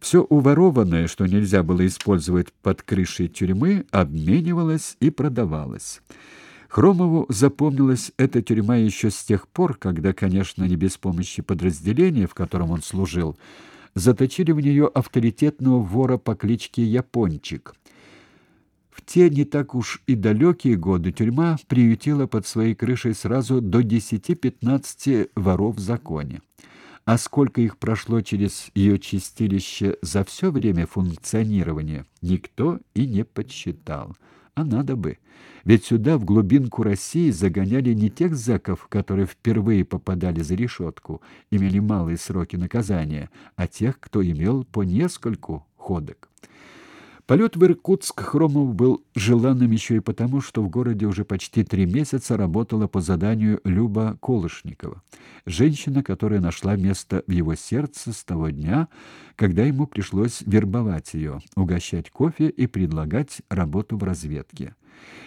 Все уворованное, что нельзя было использовать под крышей тюрьмы, обменивалось и продавалось. Хромову запомнилась эта тюрьма еще с тех пор, когда, конечно, не без помощи подразделения, в котором он служил, заточили в нее авторитетного вора по кличке Япончик. В те не так уж и далекие годы тюрьма приютила под своей крышей сразу до 10-15 воров в законе. А сколько их прошло через ее чистилище за все время функционирования, никто и не подсчитал. А надо бы. Ведь сюда, в глубинку России, загоняли не тех зэков, которые впервые попадали за решетку, имели малые сроки наказания, а тех, кто имел по нескольку ходок. Полет в Иркутск Хромов был желанным еще и потому, что в городе уже почти три месяца работала по заданию Люба Колышникова, женщина, которая нашла место в его сердце с того дня, когда ему пришлось вербовать ее, угощать кофе и предлагать работу в разведке.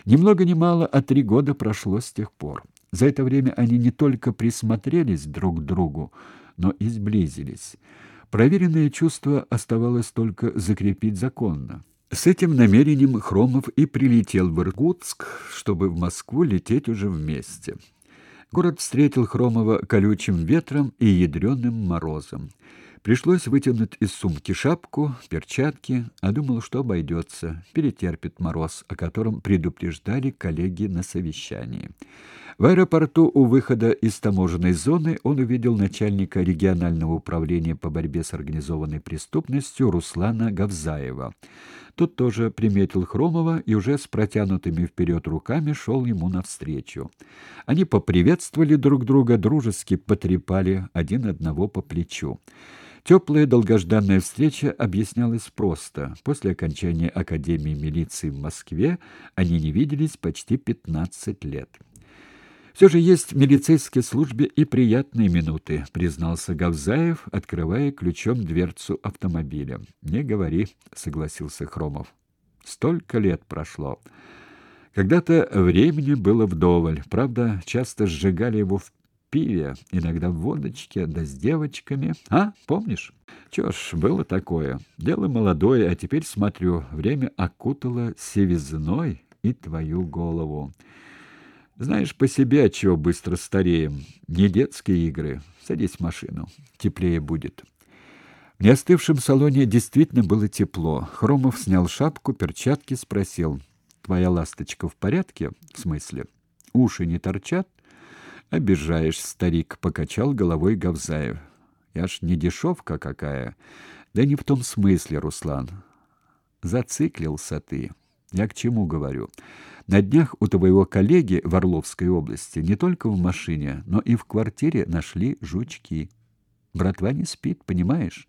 Ни много ни мало, а три года прошло с тех пор. За это время они не только присмотрелись друг к другу, но и сблизились. Проверенное чувство оставалось только закрепить законно. С этим намерением Хромов и прилетел в Иркутск, чтобы в Москву лететь уже вместе. Город встретил Хромова колючим ветром и ядреным морозом. Пришлось вытянуть из сумки шапку, перчатки, а думал, что обойдется, перетерпит мороз, о котором предупреждали коллеги на совещании. В аэропорту у выхода из таможенной зоны он увидел начальника регионального управления по борьбе с организованной преступностью Руслана Гавзаева. Тот тоже приметил Хромова и уже с протянутыми вперед руками шел ему навстречу. Они поприветствовали друг друга, дружески потрепали один одного по плечу. Теплая долгожданная встреча объяснялась просто. После окончания Академии милиции в Москве они не виделись почти 15 лет. Все же есть в милицейской службе и приятные минуты, признался Гавзаев, открывая ключом дверцу автомобиля. Не говори, согласился Хромов. Столько лет прошло. Когда-то времени было вдоволь. Правда, часто сжигали его в пиве, иногда в водочке, да с девочками. А, помнишь? Чё ж, было такое. Дело молодое, а теперь, смотрю, время окутало севизной и твою голову. Знаешь по себе, от чего быстро стареем. Не детские игры. Садись в машину. Теплее будет. В неостывшем салоне действительно было тепло. Хромов снял шапку, перчатки, спросил. «Твоя ласточка в порядке?» «В смысле? Уши не торчат?» Обижаешь, старик, покачал головой Гавзаев. Я ж не дешевка какая. Да не в том смысле, Руслан. Зациклился ты. Я к чему говорю? На днях у твоего коллеги в Орловской области не только в машине, но и в квартире нашли жучки. Братва не спит, понимаешь?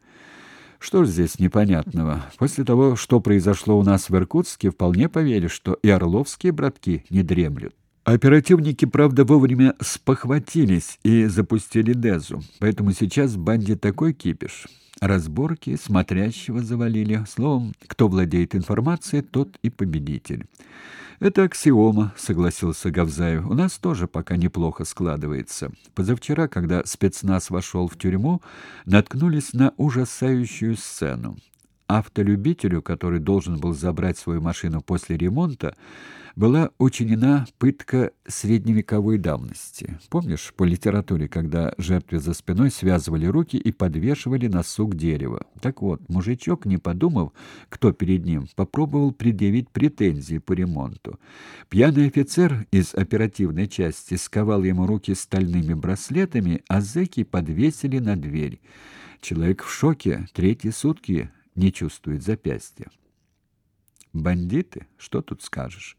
Что ж здесь непонятного? После того, что произошло у нас в Иркутске, вполне поверишь, что и орловские братки не дремлют. Оперативники, правда, вовремя спохватились и запустили Дезу, поэтому сейчас банде такой кипиш. Разборки, смотрящего завалили. Словом, кто владеет информацией, тот и победитель. Это аксиома, согласился Гавзаев. У нас тоже пока неплохо складывается. Позавчера, когда спецназ вошел в тюрьму, наткнулись на ужасающую сцену. Автолюбителю, который должен был забрать свою машину после ремонта, была учинена пытка средневековой давности. Помнишь, по литературе, когда жертве за спиной связывали руки и подвешивали на сук дерева? Так вот, мужичок, не подумав, кто перед ним, попробовал предъявить претензии по ремонту. Пьяный офицер из оперативной части сковал ему руки стальными браслетами, а зэки подвесили на дверь. Человек в шоке, третьи сутки не чувствует запястья. Бандиты, что тут скажешь?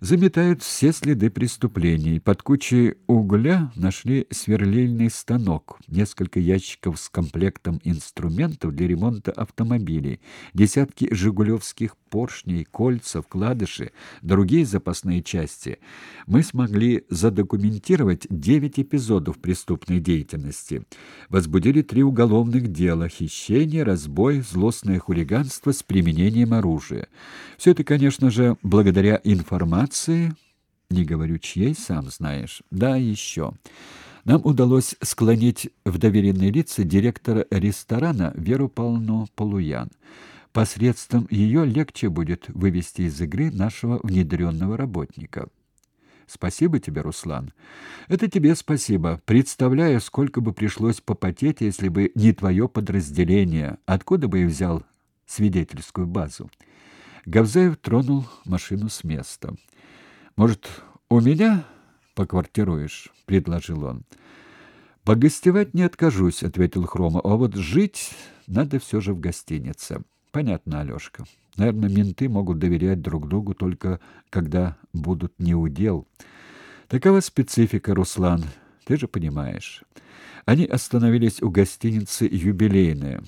заметают все следы преступлений. Под кучей угля нашли сверлильный станок, несколько ящиков с комплектом инструментов для ремонта автомобилей, десятки жигулевских поршней, кольца, вкладыши, другие запасные части. Мы смогли задокументировать девять эпизодов преступной деятельности. Возбудили три уголовных дела: хищение, разбой, злостное хулиганство с применением оружия. Все это, конечно же, благодаря информации, не говорю чьей, сам знаешь. Да, еще. Нам удалось склонить в доверенные лица директора ресторана Веру Павловну Полуян. Посредством ее легче будет вывести из игры нашего внедренного работника. Спасибо тебе, Руслан. Это тебе спасибо. Представляю, сколько бы пришлось попотеть, если бы не твое подразделение. Откуда бы я взял свидетельскую базу? Гавзаев тронул машину с места. Может, у меня поквартируешь, предложил он. Погостевать не откажусь, ответил Хрома. А вот жить надо все же в гостинице. Понятно, Алёшка. Наверное, менты могут доверять друг другу только когда будут не у дел. Такова специфика, Руслан, ты же понимаешь. Они остановились у гостиницы «Юбилейная».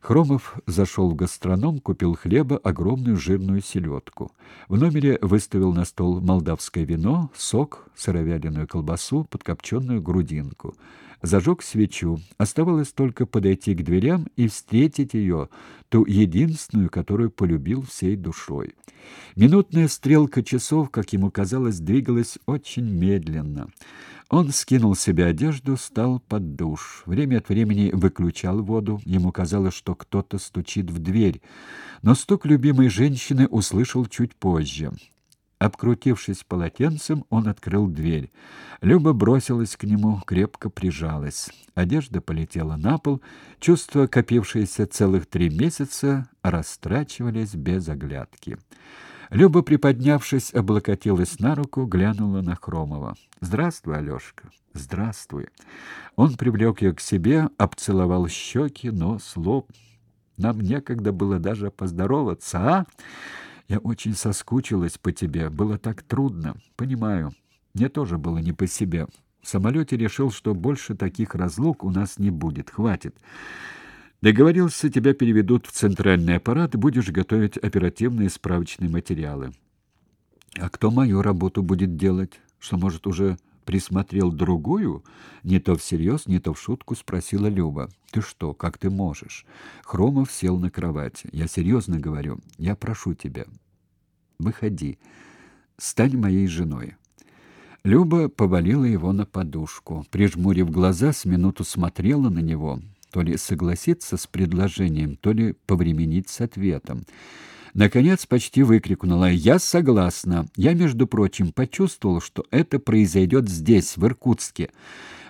Хромов зашел в гастроном, купил хлеба, огромную жирную селедку. В номере выставил на стол молдавское вино, сок, сыровяленую колбасу, подкопченную грудинку. Зажег свечу. Оставалось только подойти к дверям и встретить ее, ту единственную, которую полюбил всей душой. Минутная стрелка часов, как ему казалось, двигалась очень медленно. Он скинул себе одежду, стал под душ. Время от времени выключал воду. Ему казалось, что кто-то стучит в дверь. Но стук любимой женщины услышал чуть позже. Обкрутившись полотенцем, он открыл дверь. Люба бросилась к нему, крепко прижалась. Одежда полетела на пол, чувства, копившиеся целых три месяца, растрачивались без оглядки. Люба, приподнявшись, облокотилась на руку, глянула на Хромова. "Здравствуй, Алёшка. Здравствуй". Он привлек ее к себе, обцеловал щеки, нос, лоб. Нам некогда было даже поздороваться, а? Я очень соскучилась по тебе, было так трудно. Понимаю. Мне тоже было не по себе. В самолете решил, что больше таких разлук у нас не будет. Хватит. Договорился, тебя переведут в центральный аппарат, будешь готовить оперативные справочные материалы. А кто мою работу будет делать? Что, может, уже присмотрел другую? Не то всерьез, не то в шутку спросила Люба. Ты что, как ты можешь? Хромов сел на кровати. Я серьезно говорю. Я прошу тебя. Выходи. Стань моей женой. Люба повалила его на подушку, прижмурив глаза, с минуту смотрела на него то ли согласиться с предложением, то ли повременить с ответом. Наконец почти выкрикнула: "Я согласна. Я, между прочим, почувствовал, что это произойдет здесь, в Иркутске.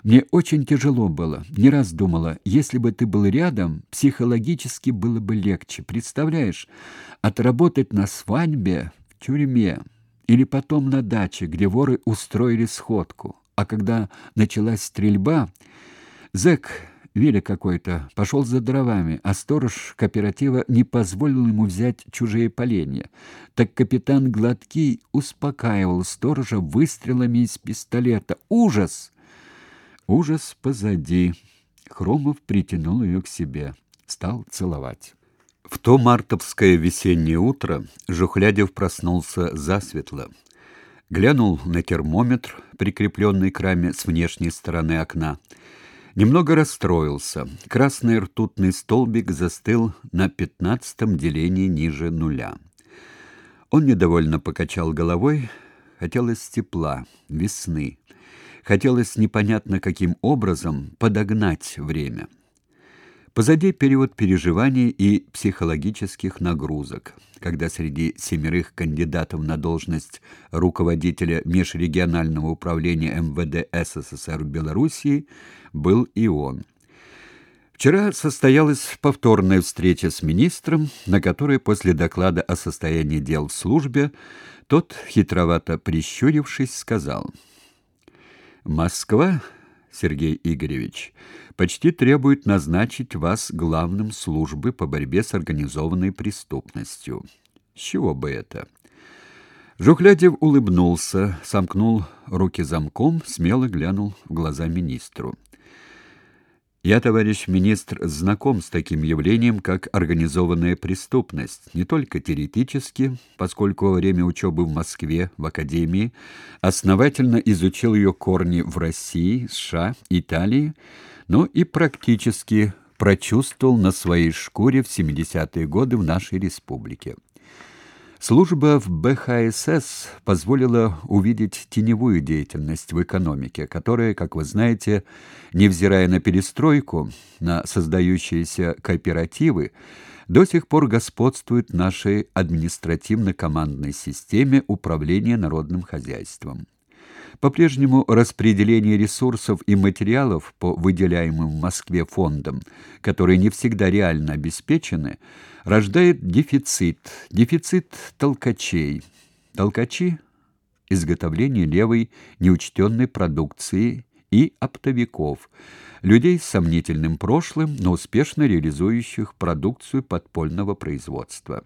Мне очень тяжело было. Не раз думала, если бы ты был рядом, психологически было бы легче. Представляешь, отработать на свадьбе в тюрьме или потом на даче, где воры устроили сходку. А когда началась стрельба, зэк Виля какой-то пошел за дровами, а сторож кооператива не позволил ему взять чужие поленья. Так капитан Гладкий успокаивал сторожа выстрелами из пистолета. Ужас! Ужас позади. Хромов притянул ее к себе, стал целовать. В то мартовское весеннее утро Жухлядев проснулся засветло. Глянул на термометр, прикрепленный к раме с внешней стороны окна. Немного расстроился. Красный ртутный столбик застыл на пятнадцатом делении ниже нуля. Он недовольно покачал головой. Хотелось тепла, весны. Хотелось непонятно каким образом подогнать время. Позади период переживаний и психологических нагрузок, когда среди семерых кандидатов на должность руководителя межрегионального управления МВД СССР Белоруссии был и он. Вчера состоялась повторная встреча с министром, на которой после доклада о состоянии дел в службе тот, хитровато прищурившись, сказал: "Москва Сергей Игоревич, почти требует назначить вас главным службы по борьбе с организованной преступностью. С чего бы это? Жухлядев улыбнулся, сомкнул руки замком, смело глянул в глаза министру. Я, товарищ министр, знаком с таким явлением, как организованная преступность, не только теоретически, поскольку во время учебы в Москве в академии основательно изучил ее корни в России, США, Италии, но и практически прочувствовал на своей шкуре в 70-е годы в нашей республике. Служба в БХСС позволила увидеть теневую деятельность в экономике, которая, как вы знаете, невзирая на перестройку, на создающиеся кооперативы, до сих пор господствует нашей административно-командной системе управления народным хозяйством. По-прежнему распределение ресурсов и материалов по выделяемым в Москве фондам, которые не всегда реально обеспечены, рождает дефицит, дефицит толкачей. Толкачи – изготовление левой неучтенной продукции и оптовиков, людей с сомнительным прошлым, но успешно реализующих продукцию подпольного производства.